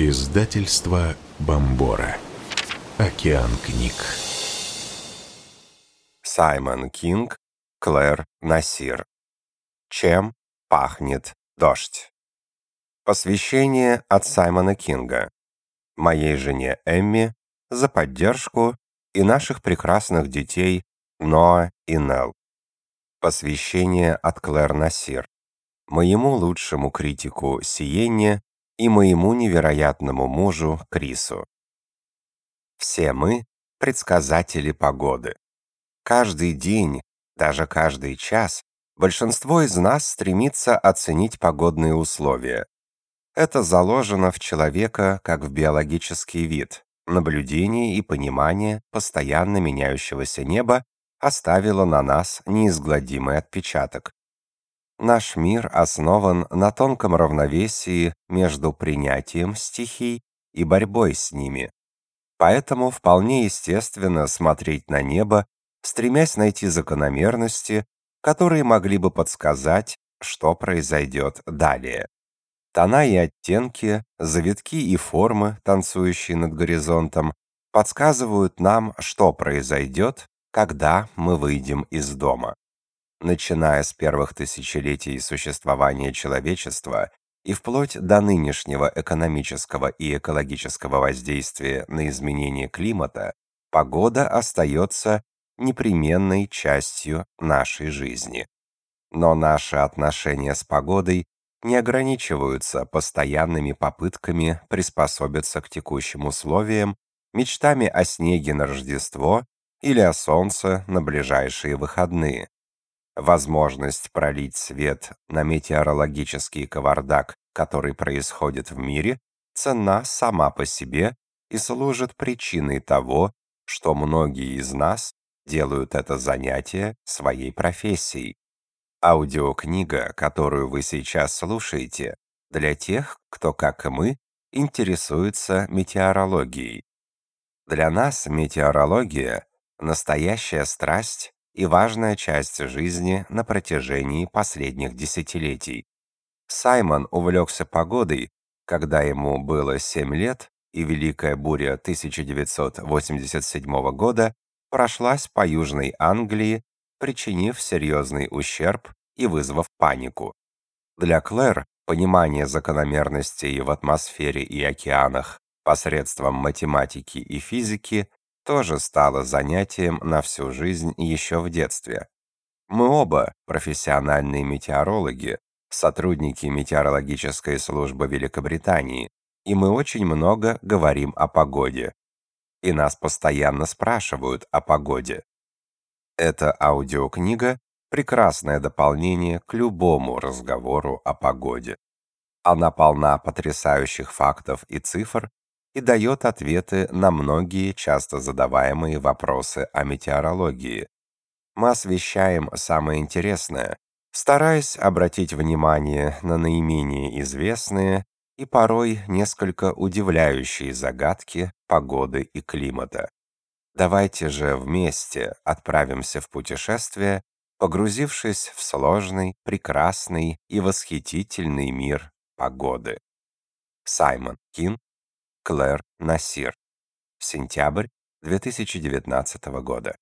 Издательство Бомбора. Океан книг. Саймон Кинг, Клэр Насир. Чем пахнет дождь? Посвящение от Саймона Кинга. Моей жене Эмми за поддержку и наших прекрасных детей Ноа и Нелл. Посвящение от Клэр Насир. Моему лучшему критику Сиенне и моему невероятному мужу Крису. Все мы — предсказатели погоды. Каждый день, даже каждый час, большинство из нас стремится оценить погодные условия. Это заложено в человека как в биологический вид. Наблюдение и понимание постоянно меняющегося неба оставило на нас неизгладимый отпечаток. Наш мир основан на тонком равновесии между принятием стихий и борьбой с ними. Поэтому вполне естественно смотреть на небо, стремясь найти закономерности, которые могли бы подсказать, что произойдет далее. Тона и оттенки, завитки и формы, танцующие над горизонтом, подсказывают нам, что произойдет, когда мы выйдем из дома начиная с первых тысячелетий существования человечества и вплоть до нынешнего экономического и экологического воздействия на изменение климата, погода остается непременной частью нашей жизни. Но наши отношения с погодой не ограничиваются постоянными попытками приспособиться к текущим условиям, мечтами о снеге на Рождество или о солнце на ближайшие выходные возможность пролить свет на метеорологический кавардак, который происходит в мире, ценна сама по себе и служит причиной того, что многие из нас делают это занятие своей профессией. Аудиокнига, которую вы сейчас слушаете, для тех, кто, как и мы, интересуется метеорологией. Для нас метеорология — настоящая страсть и важная часть жизни на протяжении последних десятилетий. Саймон увлекся погодой, когда ему было 7 лет, и Великая буря 1987 года прошлась по Южной Англии, причинив серьезный ущерб и вызвав панику. Для Клэр понимание закономерностей в атмосфере и океанах посредством математики и физики тоже стало занятием на всю жизнь еще в детстве. Мы оба профессиональные метеорологи, сотрудники метеорологической службы Великобритании, и мы очень много говорим о погоде. И нас постоянно спрашивают о погоде. Эта аудиокнига – прекрасное дополнение к любому разговору о погоде. Она полна потрясающих фактов и цифр, и дает ответы на многие часто задаваемые вопросы о метеорологии. Мы освещаем самое интересное, стараясь обратить внимание на наименее известные и порой несколько удивляющие загадки погоды и климата. Давайте же вместе отправимся в путешествие, погрузившись в сложный, прекрасный и восхитительный мир погоды. Саймон Кин Клэр Насир. Сентябрь 2019 года.